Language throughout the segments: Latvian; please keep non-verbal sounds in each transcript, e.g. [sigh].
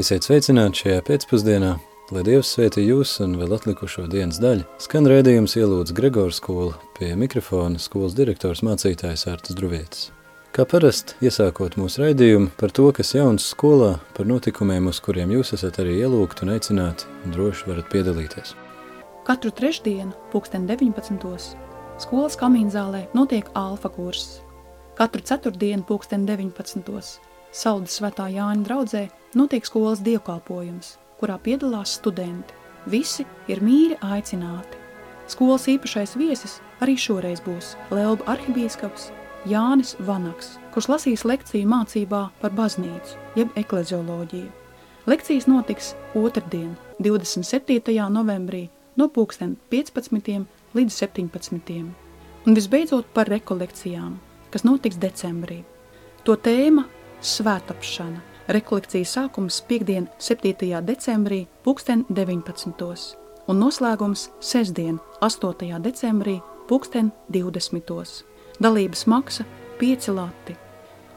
Esiet sveicināti šajā pēcpusdienā, lai Dievs sveiti jūs un vēl atlikušo dienas daļu. Skan rēdījums ielūdz Gregors skola pie mikrofona skolas direktors mācītājs Ārtas Druvietis. Kā parasti, iesākot mūsu raidījumu par to, kas jauns skolā, par notikumiem, uz kuriem jūs esat arī ielūgti un aicināti, droši varat piedalīties. Katru trešdienu, pulksten 19. skolas kamīnzālē notiek alfa kurs. Katru ceturtdienu, pulksten 19. Saldas svētā Jāņa draudzē notiek skolas dievkalpojums, kurā piedalās studenti. Visi ir mīri aicināti. Skolas īpašais viesis arī šoreiz būs Leoba arhibīskaps Jānis Vanaks, kurš lasīs lekciju mācībā par baznīcu, jeb eklezioloģiju. Lekcijas notiks otrdien, 27. novembrī no pulksten 15. līdz 17. Un visbeidzot par rekolekcijām, kas notiks decembrī. To tēma Svētapšana. Rekolekcijas sākums piekdien 7. decembrī pulksten 19. un noslēgums sestdien 8. decembrī pulksten 20. Dalības maksa 5 lati.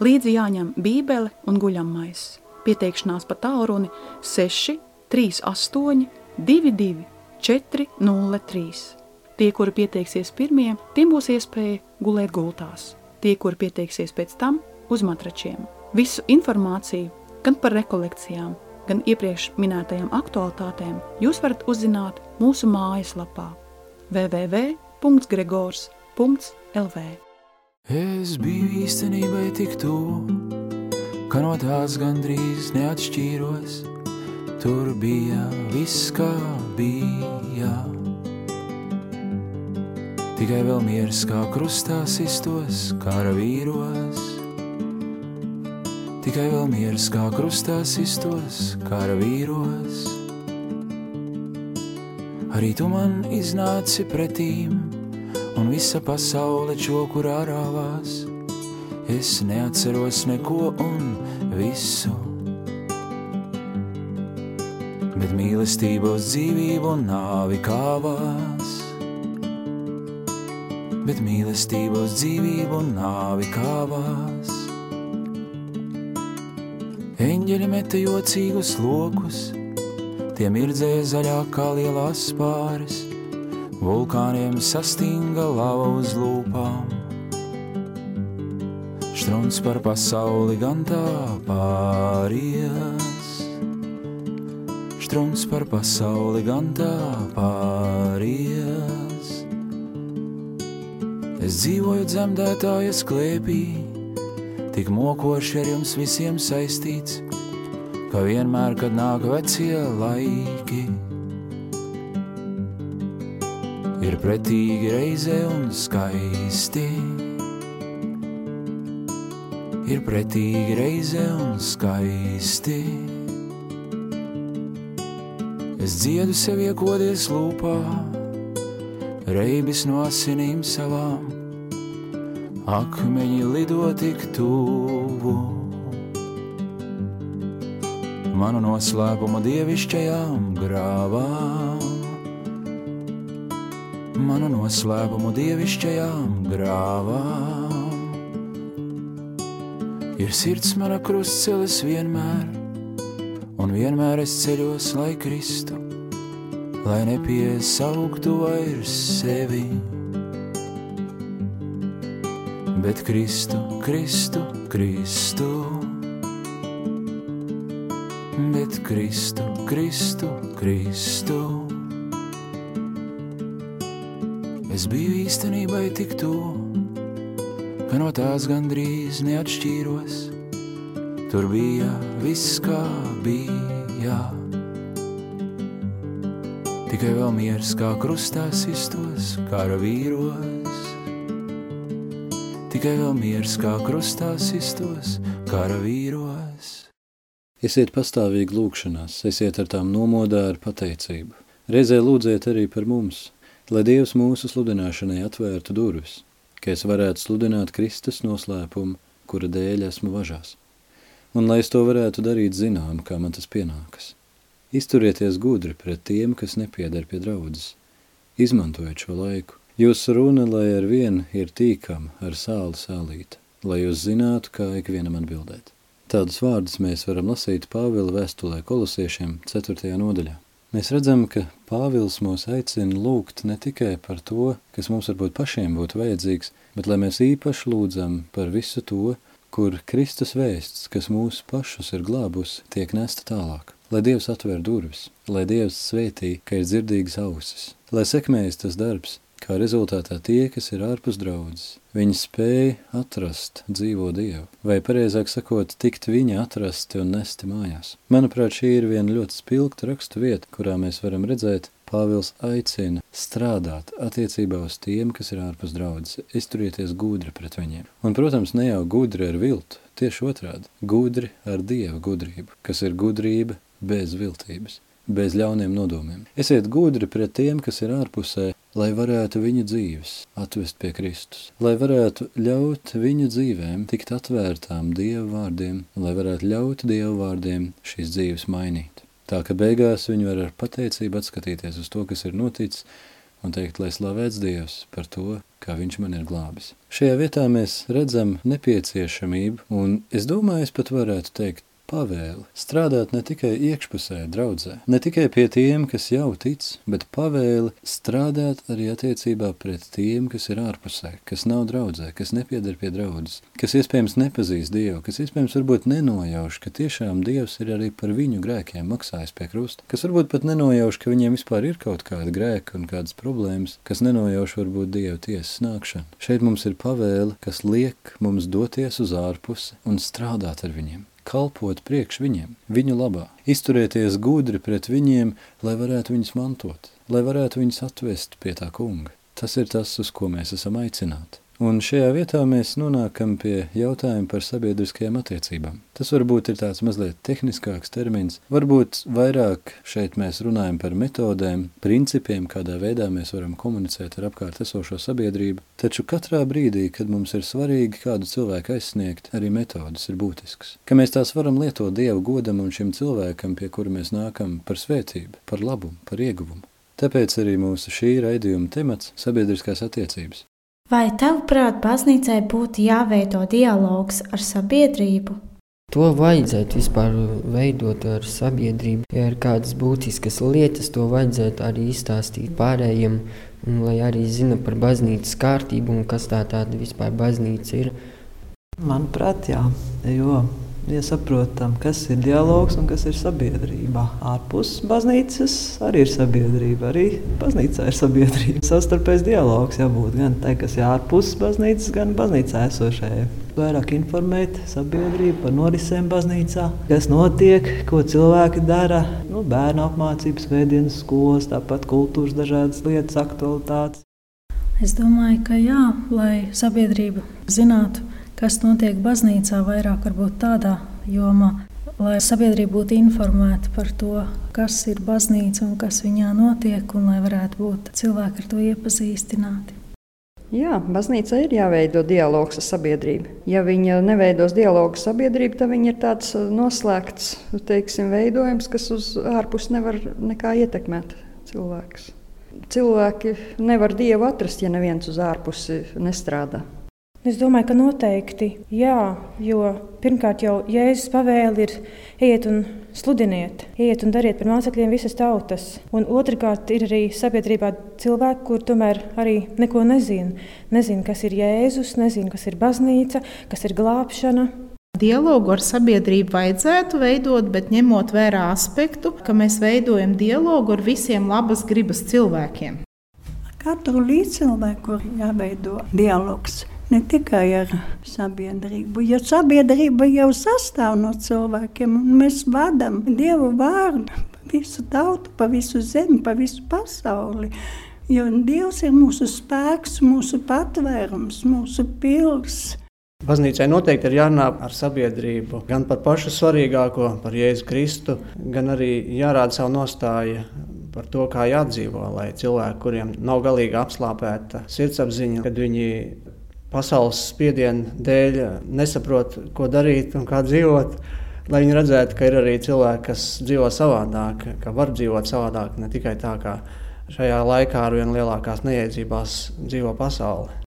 Līdzi jāņem bībele un guļamais. Pieteikšanās pa tālruni 6 38 22 403. Tie, kuri pieteiksies pirmie, tiem būs iespēja gulēt gultās. Tie, kuri pieteiksies pēc tam, uz matračiem. Visu informāciju gan par rekolekcijām, gan iepriekš minētajām aktualitātēm jūs varat uzzināt mūsu mājaslapā www.gregors.lv Es biju īstenībai tik tuvu, ka no tās gandrīz neatšķīros. Tur bija viss, kā bija. Tikai vēl miers kā krustā sistos, kara vīros. Tikai vēl miers kā krustā sistos, kara vīros. Arī tu man iznāci pretīm, un visa pasaule čokurā rāvās. Es neatceros neko un visu. Bet mīlestībos dzīvību un nāvi kāvās. Bet mīlestībos dzīvību un nāvi kāvās. Eņģeļi meta jocīgus lokus, tie mirdzēja zaļā kā lielās spāris, vulkāniem sastinga lava uz lūpām. Štruns par pasauli gan tā pāries, štruns par pasauli gan tā pāries. Es dzīvoju dzemdētājas klēpī, tik mokoši ar jums visiem saistīts, ka vienmēr, kad nāk vecie laiki, ir pretīgi reizē un skaisti. Ir pretīgi reizē un skaisti. Es dziedu sev iekodies lūpā, reibis no asinīm savām akmeņi lido tik tuvu. Manu noslēpumu dievišķajām grāvām, manu noslēpumu dievišķajām grāvām. Ir sirds mana krustcelis vienmēr, un vienmēr es ceļos, lai kristu, lai nepiesauktu vairs sevi bet Kristu, Kristu, Kristu. Bet Kristu, Kristu, Kristu. Es biju īstenībai tik tuvu, ka no tās gandrīz neatšķīros. Tur bija viss, kā bija. Tikai vēl miers kā krustā sistos, kara vīros tikai vēl miers kā krustā sistos, kara vīros. Esiet pastāvīgi lūkšanās, esiet ar tām nomodā ar pateicību. Reizē lūdziet arī par mums, lai Dievs mūsu sludināšanai atvērtu durvis, ka es varētu sludināt Kristus noslēpumu, kura dēļ esmu važās. Un lai es to varētu darīt zinām, kā man tas pienākas. Izturieties gudri pret tiem, kas nepieder pie draudzes. Izmantojiet šo laiku, Jūsu runa, lai ar vienu ir tīkama ar sāli sālīta, lai jūs zinātu, kā ikvienam atbildēt. Tādus vārdus mēs varam lasīt Pāvila vēstulē kolosiešiem 4. nodaļā. Mēs redzam, ka Pāvils mūs aicina lūgt ne tikai par to, kas mums varbūt pašiem būtu vajadzīgs, bet lai mēs īpaši lūdzam par visu to, kur Kristus vēsts, kas mūsu pašus ir glābusi, tiek nesta tālāk. Lai Dievs atver durvis, lai Dievs svētī, ka ir dzirdīgas ausis, lai sekmējas tas darbs, kā rezultātā tie, kas ir ārpus draudzes. Viņi spēja atrast dzīvo Dievu, vai pareizāk sakot, tikt viņa atrasti un nesti mājās. Manuprāt, šī ir viena ļoti spilgta rakstu vieta, kurā mēs varam redzēt, Pāvils aicina strādāt attiecībā uz tiem, kas ir ārpus draudzes, izturieties gudri pret viņiem. Un, protams, ne jau gudri ar viltu, tieši otrādi, gudri ar Dieva gudrību, kas ir gudrība bez viltības bez ļauniem nodomiem. Esiet gudri pret tiem, kas ir ārpusē, lai varētu viņu dzīves atvest pie Kristus, lai varētu ļaut viņu dzīvēm tikt atvērtām Dieva vārdiem, lai varētu ļaut Dieva vārdiem šīs dzīves mainīt. Tā ka beigās viņi var ar pateicību atskatīties uz to, kas ir noticis, un teikt, lai slavēts Dievs par to, kā viņš man ir glābis. Šajā vietā mēs redzam nepieciešamību, un es domāju, es pat varētu teikt pavēli strādāt ne tikai iekšpusē draudzē, ne tikai pie tiem, kas jau tic, bet pavēli strādāt arī attiecībā pret tiem, kas ir ārpusē, kas nav draudzē, kas nepiedar pie draudzes, kas iespējams nepazīst Dievu, kas iespējams varbūt nenojauš, ka tiešām Dievs ir arī par viņu grēkiem maksājis pie krusta, kas varbūt pat nenojauš, ka viņiem vispār ir kaut kāda grēka un kādas problēmas, kas nenojauš varbūt Dieva tiesas nākšanu. Šeit mums ir pavēle, kas liek mums doties uz ārpusi un strādāt ar viņiem kalpot priekš viņiem, viņu labā, izturēties gudri pret viņiem, lai varētu viņus mantot, lai varētu viņus atvest pie tā kunga. Tas ir tas, uz ko mēs esam aicināti. Un šajā vietā mēs nonākam pie jautājuma par sabiedriskajām attiecībām. Tas varbūt ir tāds mazliet tehniskāks termins, varbūt vairāk šeit mēs runājam par metodēm, principiem, kādā veidā mēs varam komunicēt ar apkārt esošo sabiedrību, taču katrā brīdī, kad mums ir svarīgi kādu cilvēku aizsniegt, arī metodas ir būtiskas. Ka mēs tās varam lietot Dievu godam un šim cilvēkam, pie kura mēs nākam par svētību, par labumu, par ieguvumu. Tāpēc arī mūsu šī raidījuma temats - sabiedriskās attiecības. Vai tavuprāt, baznīcai būtu jāveido dialogs ar sabiedrību? To vajadzētu vispār veidot ar sabiedrību. Ja ir kādas būtiskas lietas, to vajadzētu arī izstāstīt pārējiem, un lai arī zina par baznīcas kārtību un kas tā tāda vispār baznīca ir. Manuprāt, jā, jo ja saprotam, kas ir dialogs un kas ir sabiedrība. Ārpus baznīcas arī ir sabiedrība, arī baznīcā ir sabiedrība. Savstarpējs dialogs jābūt gan tai, kas ir ārpus baznīcas, gan baznīcā esošajai. Vairāk informēt sabiedrību par norisēm baznīcā, kas notiek, ko cilvēki dara. Nu, bērnu apmācības, veidienas skolas, tāpat kultūras dažādas lietas, aktualitātes. Es domāju, ka jā, lai sabiedrība zinātu, kas notiek baznīcā, vairāk varbūt tādā jomā, lai sabiedrība būtu informēta par to, kas ir baznīca un kas viņā notiek, un lai varētu būt cilvēki ar to iepazīstināti. Jā, baznīca ir jāveido dialogs ar sabiedrību. Ja viņa neveidos dialogu ar sabiedrību, tad viņa ir tāds uh, noslēgts teiksim, veidojums, kas uz ārpus nevar nekā ietekmēt cilvēkus. Cilvēki nevar dievu atrast, ja neviens uz ārpusi nestrādā. Es domāju, ka noteikti jā, jo pirmkārt jau Jēzus pavēle ir ejiet un sludiniet, ejiet un dariet par mācekļiem visas tautas. Un otrkārt ir arī sabiedrībā cilvēki, kur tomēr arī neko nezina. Nezina, kas ir Jēzus, nezina, kas ir baznīca, kas ir glābšana. Dialogu ar sabiedrību vajadzētu veidot, bet ņemot vērā aspektu, ka mēs veidojam dialogu ar visiem labas gribas cilvēkiem. Katru līdzcilvēku jāveido dialogs ne tikai ar sabiedrību. Jo sabiedrība jau sastāv no cilvēkiem, un mēs vadām Dievu vārdu pa visu tautu, pa visu zemi, pa visu pasauli. Jo Dievs ir mūsu spēks, mūsu patvērums, mūsu pils. Baznīcai noteikti ir jārunā ar sabiedrību gan par pašu svarīgāko, par Jēzu Kristu, gan arī jārāda savu nostāju par to, kā jādzīvo, lai cilvēki, kuriem nav galīgi apslāpēta sirdsapziņa, kad viņi pasaules spiediena dēļ nesaprot, ko darīt un kā dzīvot. Lai viņi redzētu, ka ir arī cilvēki, kas dzīvo savādāk, ka var dzīvot savādāk, ne tikai tā, kā šajā laikā ar vien lielākās neiedzībās dzīvo pasaule.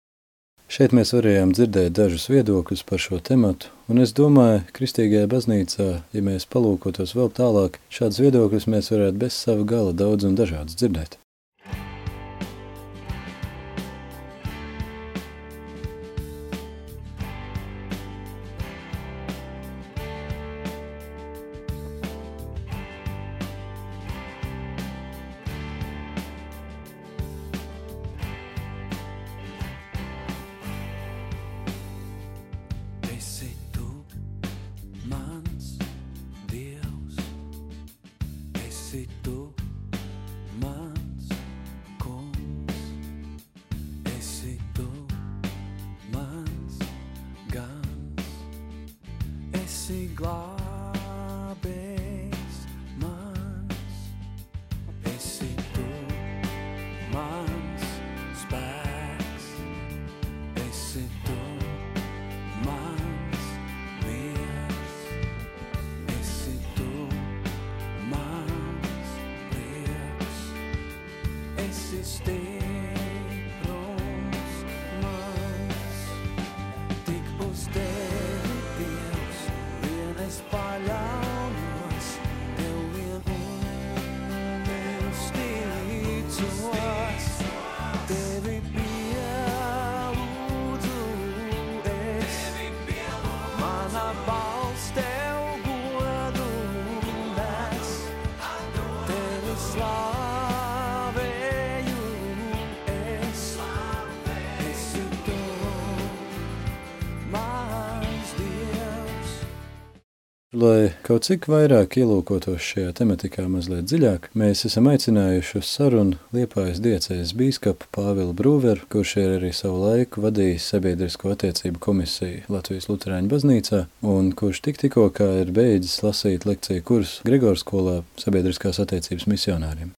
Šeit mēs varējām dzirdēt dažus viedokļus par šo tematu, un es domāju, kristīgajā baznīcā, ja mēs palūkotos vēl tālāk, šādus viedokļus mēs varētu bez sava gala daudz un dažādus dzirdēt. Love. Lai kaut cik vairāk ielūkotos šajā tematikā mazliet dziļāk, mēs esam aicinājuši uz sarunu Liepājas diecēs bīskapu Pāvilu Brūveru, kurš ir arī savu laiku vadījis sabiedrisko attiecību komisiju Latvijas Luterāņu baznīcā, un kurš tik tikko kā ir beidzis lasīt lekciju kursu Gregors skolā sabiedriskās attiecības misionāriem.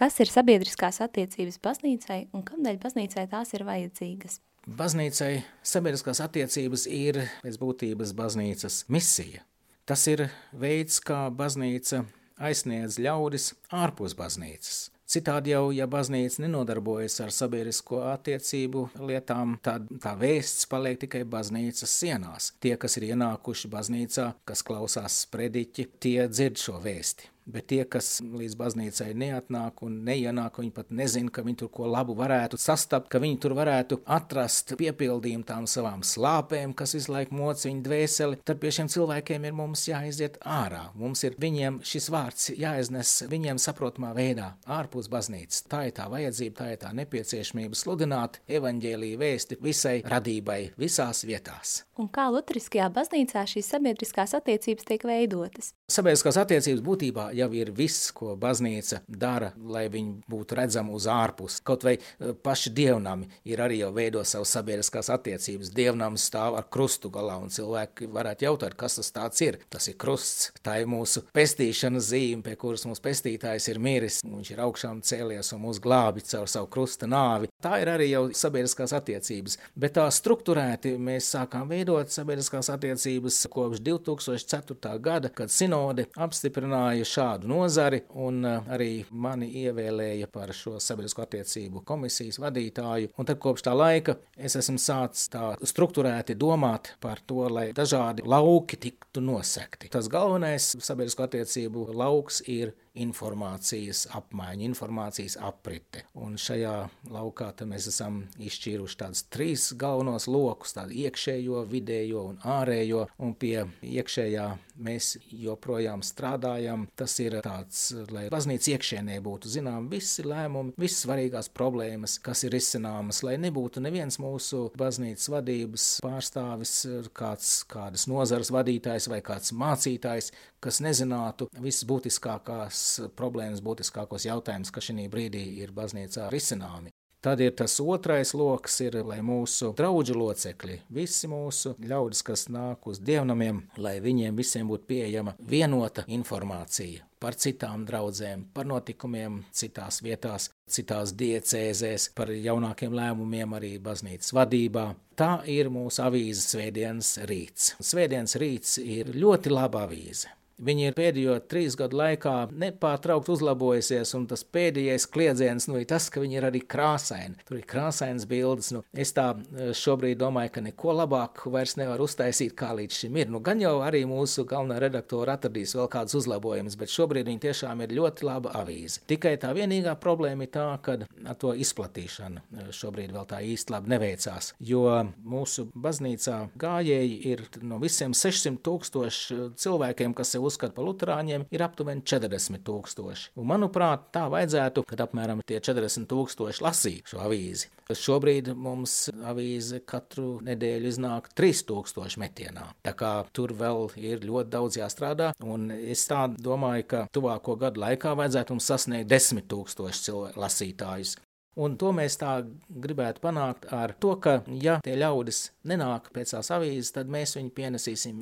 Kas ir sabiedriskās attiecības baznīcai un kādēļ baznīcai tās ir vajadzīgas? Baznīcai sabiedriskās attiecības ir pēc būtības baznīcas misija. Tas ir veids, kā baznīca aizsniedz ļaudis ārpus baznīcas. Citādi jau, ja baznīca nenodarbojas ar sabiedrisko attiecību lietām, tad tā vēsts paliek tikai baznīcas sienās. Tie, kas ir ienākuši baznīcā, kas klausās sprediķi, tie dzird šo vēsti. Bet tie, kas līdz baznīcai neatnāk un neienāk, viņi pat nezina, ka viņi tur ko labu varētu sastapt, ka viņi tur varētu atrast piepildījumu tām savām slāpēm, kas visu laiku moc viņu dvēseli. Tad pie šiem cilvēkiem ir mums jāiziet ārā. Mums ir viņiem šis vārds jāiznes viņiem saprotamā veidā, ārpus baznīcas. Tā ir tā vajadzība, tā ir tā nepieciešamība sludināt evaņģēlīju vēsti visai radībai visās vietās. Un kā Lutriskajā baznīcā šīs sabiedriskās attiecības tiek veidotas? Sabiedriskās attiecības būtībā jau ir viss, ko baznīca dara, lai viņi būtu redzami uz ārpus. Kaut vai e, paši dievnami ir arī jau veido savas sabiedriskās attiecības. Dievnams stāv ar krustu galā, un cilvēki varētu jautāt, kas tas tāds ir. Tas ir krusts, tā ir mūsu pestīšanas zīme, pie kuras mūsu pestītājs ir miris. Viņš ir augšām cēlies un mūs glābi caur savu krusta nāvi. Tā ir arī jau sabiedriskās attiecības, bet tā struktūrēti mēs sākām veidot sabiedriskās attiecības kopš 2004. gada, kad sinode apstiprināja šādu nozari un eh, arī mani ievēlēja par šo sabiedrisko attiecību komisijas vadītāju. Un tad kopš tā laika es esmu sācis tā struktūrēti domāt par to, lai dažādi lauki tiktu nosekti. Tas galvenais sabiedrisko attiecību lauks ir informācijas apmaiņa, informācijas aprite. Un šajā laukā mēs esam izšķīruši tādus trīs galvenos lokus, iekšējo, vidējo un ārējo, un pie iekšējā mēs joprojām strādājam. Tas ir tāds, lai baznīca iekšēnē būtu zinām visi lēmumi, visas svarīgās problēmas, kas ir izcināmas, lai nebūtu neviens mūsu baznīcas vadības pārstāvis, kāds, kādas nozares vadītājs vai kāds mācītājs, kas nezinātu visas būtiskākās problēmas, būtiskākos jautājumus, kas šī brīdī ir baznīcā risināmi. Tad ir tas otrais lokus, lai mūsu draugu locekļi, visi mūsu ļaudis, kas nāk uz dievnamiem, lai viņiem visiem būtu pieejama vienota informācija par citām draudzēm, par notikumiem citās vietās, citās diecēzēs, par jaunākiem lēmumiem arī baznīcas vadībā. Tā ir mūsu avīzes Svētdienas rīts. Svētdienas rīts ir ļoti laba avīze Viņi ir pēdējo trīs gadu laikā nepārtraukti uzlabojusies, un tas pēdējais kliedziens nu, ir tas, ka viņi ir arī krāsaini. Tur ir krāsainas bildes. Nu, es tā eh, šobrīd domāju, ka neko labāku vairs nevar uztaisīt, kā līdz šim ir. Nu, gan jau arī mūsu galvenā redaktora atradīs vēl kādus uzlabojumus, bet šobrīd viņi tiešām ir ļoti laba avīze. Tikai tā vienīgā problēma ir tā, ka ar to izplatīšanu eh, šobrīd vēl tā īsti labi neveicās, jo mūsu baznīcā gājēji ir no visiem 600 tūkstoši cilvēkiem, kas sev uzskata par luterāņiem, ir aptuveni 40 tūkstoši. Un, manuprāt, tā vajadzētu, kad apmēram tie 40 tūkstoši lasīja šo avīzi. Šobrīd mums avīze katru nedēļu iznāk 3000 metienā. Tā kā tur vēl ir ļoti daudz jāstrādā, un es tā domāju, ka tuvāko gadu laikā vajadzētu mums sasniegt 10 000 lasītājus. Un to mēs tā gribētu panākt ar to, ka, ja tie ļaudis nenāk pēc tās avīzes, tad mēs viņu pienesīsim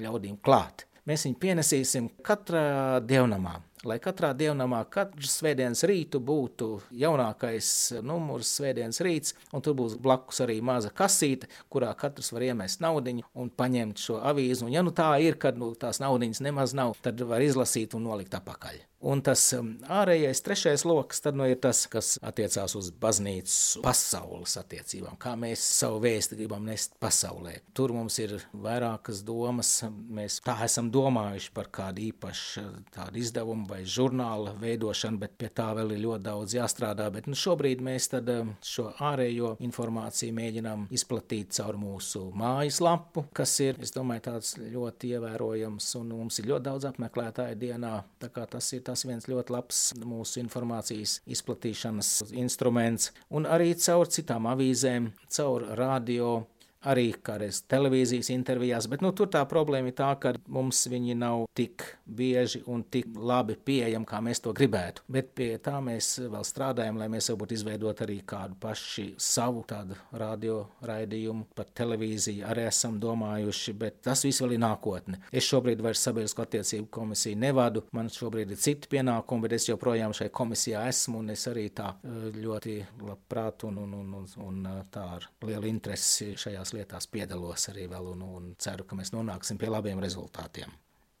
ļaudīm klāt. Mēs viņu pienesīsim katrā dievnamā. Lai katrā dievnamā katru svētdienas rītu būtu jaunākais numurs, svētdienas rīts, un tur būs blakus arī maza kasīte, kurā katrs var iemest naudiņu un paņemt šo avīzi. Un ja nu tā ir, kad nu, tās naudiņas nemaz nav, tad var izlasīt un nolikt apakaļ. Un tas um, ārējais, trešais lokus, nu ir tas, kas attiecās uz baznīcas pasaules attiecībām, kā mēs savu vēstu gribam nest pasaulē. Tur mums ir vairākas domas, mēs tā esam domājuši par kādu īpašu tādu izdevumu vai žurnāla veidošanu, bet pie tā vēl ir ļoti daudz jāstrādā. Bet nu, šobrīd mēs um, šo ārējo informāciju mēģinām izplatīt caur mūsu mājaslapu, kas ir, domāju, ļoti ievērojams, un mums ir ļoti daudz apmeklētāju dienā, tā kā tas ir tas viens ļoti labs mūsu informācijas izplatīšanas instruments, un arī caur citām avīzēm, caur radio arī kādreiz televīzijas intervijās, bet nu, tur tā problēma ir tā, ka mums viņi nav tik bieži un tik labi pieejami, kā mēs to gribētu. Bet pie tā mēs vēl strādājam, lai mēs varbūt izveidot arī kādu paši savu tādu radio raidījumu, par televīziju arī esam domājuši, bet tas viss vēl ir nākotne. Es šobrīd vairs sabiedrisko attiecību komisiju nevadu, man šobrīd ir citi pienākumi, bet es joprojām šai komisijā esmu un es arī tā eh, ļoti labprāt un, un, un, un, un tā ar lielu interesi šajās šajās lietās piedalos arī vēl un, un ceru, ka mēs nonāksim pie labiem rezultātiem.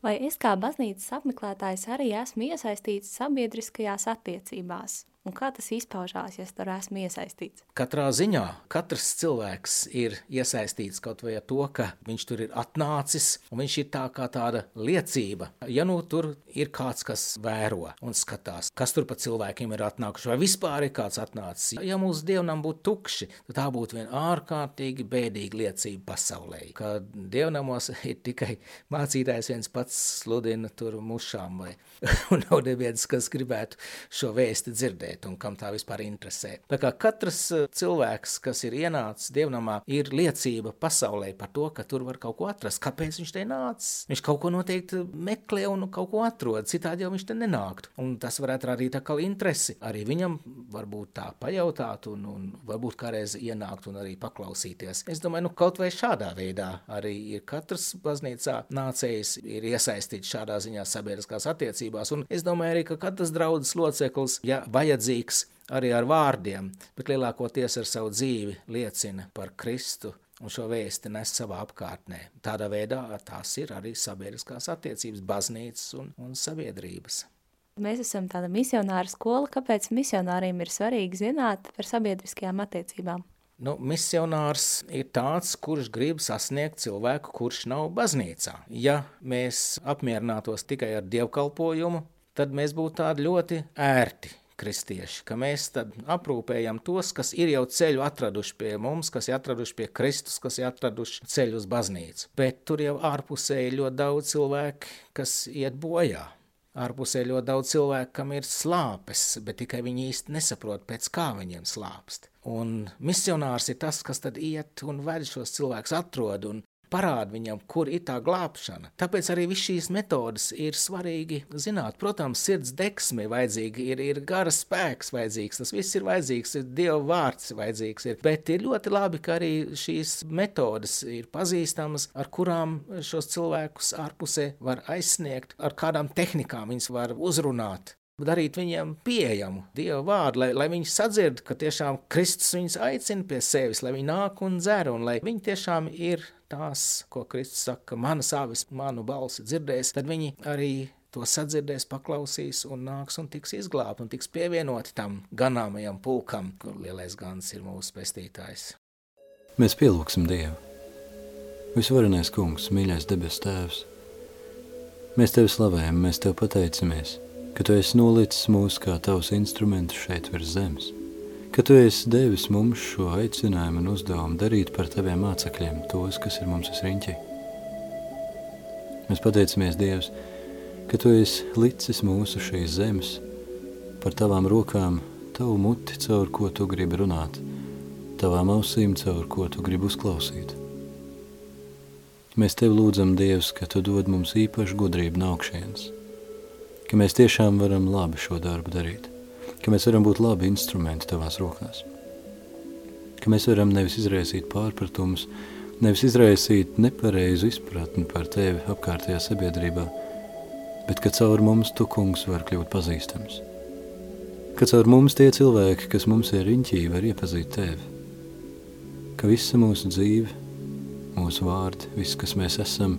Vai es kā baznīcas apmeklētājs arī esmu iesaistīts sabiedriskajās attiecībās? Un kā tas izpaužās, ja es tur esmu iesaistīts? Katrā ziņā katrs cilvēks ir iesaistīts kaut vai ar to, ka viņš tur ir atnācis, un viņš ir tā kā tāda liecība. Ja nu tur ir kāds, kas vēro un skatās, kas tur pa cilvēkiem ir atnākuši, vai vispār ir kāds atnācis. Ja mūsu dievnam būtu tukši, tad tā būtu viena ārkārtīgi bēdīga liecība pasaulē. Ka dievnamos ir tikai mācītājs viens pats sludina tur mušām, vai [laughs] un nav neviens, kas gribētu šo vēsti dzirdēt dzirdēt un kam tā vispār interesē. Tā kā katrs eh, cilvēks, kas ir ienācis dievnamā, ir liecība pasaulē par to, ka tur var kaut ko atrast. Kāpēc viņš te nācis? Viņš kaut ko noteikti meklē un kaut ko atrod, citādi jau viņš te nenāktu. Un tas varētu radīt atkal interesi. Arī viņam varbūt tā pajautāt un, un varbūt kādreiz ienākt un arī paklausīties. Es domāju, nu kaut vai šādā veidā arī ir katrs baznīcā nācējs ir iesaistīts šādā ziņā sabiedriskās attiecībās. Un es domāju arī, ka katrs draudzes loceklis, ja vajadzīgs, vajadzīgs arī ar vārdiem, bet lielākoties ar savu dzīvi liecina par Kristu un šo vēsti nes savā apkārtnē. Tādā veidā tās ir arī sabiedriskās attiecības, baznīcas un, un sabiedrības. Mēs esam tāda misionāra skola, kāpēc misionāriem ir svarīgi zināt par sabiedriskajām attiecībām? Nu, misionārs ir tāds, kurš grib sasniegt cilvēku, kurš nav baznīcā. Ja mēs apmierinātos tikai ar dievkalpojumu, tad mēs būtu tādi ļoti ērti kristieši, ka mēs aprūpējam tos, kas ir jau ceļu atraduši pie mums, kas ir atraduši pie Kristus, kas ir atraduši ceļu uz baznīcu. Bet tur jau ārpusē ir ļoti daudz cilvēku, kas iet bojā. Ārpusē ļoti daudz cilvēku, kam ir slāpes, bet tikai viņi īsti nesaprot, pēc kā viņiem slāpst. Un misionārs ir tas, kas tad iet un ved šos cilvēkus atrod un parāda viņam, kur ir tā glābšana. Tāpēc arī viss šīs metodas ir svarīgi zināt. Protams, sirds deksme vajadzīga, ir, ir gara spēks vajadzīgs, tas viss ir vajadzīgs, ir Dieva vārds vajadzīgs. Ir. Bet ir ļoti labi, ka arī šīs metodas ir pazīstamas, ar kurām šos cilvēkus ārpusē var aizsniegt, ar kādām tehnikām viņus var uzrunāt. Darīt viņiem pieejamu Dieva vārdu, lai, lai viņi sadzird, ka tiešām Kristus viņus aicina pie sevis, lai viņi nāk un dzer, un lai viņi tiešām ir tās, ko Kristus saka, manas avis, manu balsi dzirdēs, tad viņi arī to sadzirdēs, paklausīs un nāks un tiks izglābti un tiks pievienoti tam ganāmajam pulkam, kur lielais gans ir mūsu pestītājs. Mēs pielūgsim Dievu. Visvarenais kungs, mīļais debes tēvs, mēs tevi slavējam, mēs tev pateicamies, ka tu esi nolicis mūs kā tavs instrumentus šeit virs zemes, ka tu esi devis mums šo aicinājumu un uzdevumu darīt par taviem mācekļiem tos, kas ir mums uz riņķi. Mēs pateicamies, Dievs, ka tu esi licis mūsu šīs zemes par tavām rokām, tavu muti, caur ko tu gribi runāt, tavām ausīm, caur ko tu gribi uzklausīt. Mēs tev lūdzam, Dievs, ka tu dod mums īpašu gudrību no augšienes, ka mēs tiešām varam labi šo darbu darīt, ka mēs varam būt labi instrumenti tavās rokās, ka mēs varam nevis izraisīt pārpratumus, nevis izraisīt nepareizu izpratni par tevi apkārtējā sabiedrībā, bet ka caur mums tu, kungs, var kļūt pazīstams. Ka caur mums tie cilvēki, kas mums ir riņķī, var iepazīt tevi. Ka visa mūsu dzīve, mūsu vārdi, viss, kas mēs esam,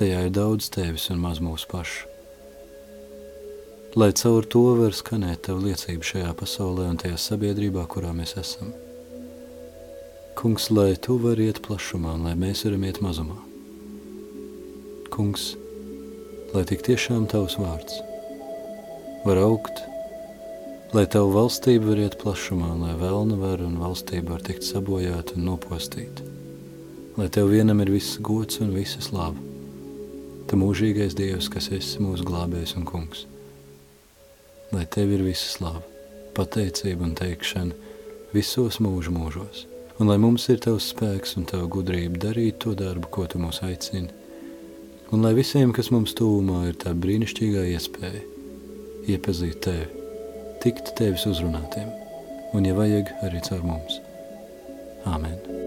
tajā ir daudz tevis un maz mūsu pašu. Lai caur to var skanēt tavu liecību šajā pasaulē un tajā sabiedrībā, kurā mēs esam. Kungs, lai tu vari iet plašumā un lai mēs varam iet mazumā. Kungs, lai tik tiešām tavs vārds var augt, lai tavu valstību var iet plašumā, lai vēlna var un valstība var tikt sabojāta un nopostīt, lai tev vienam ir viss gods un visa slava, tu mūžīgais Dievs, kas esi mūsu glābējs un kungs. Lai tev ir visa slava, pateicība un teikšana visos mūžu mūžos, un lai mums ir tavs spēks un tava gudrība darīt to darbu, ko tu mūs aicini, un lai visiem, kas mums tūmā, ir tā brīnišķīgā iespēja iepazīt tevi, tikt tevis uzrunātiem, un, ja vajag, arī caur mums. Āmen!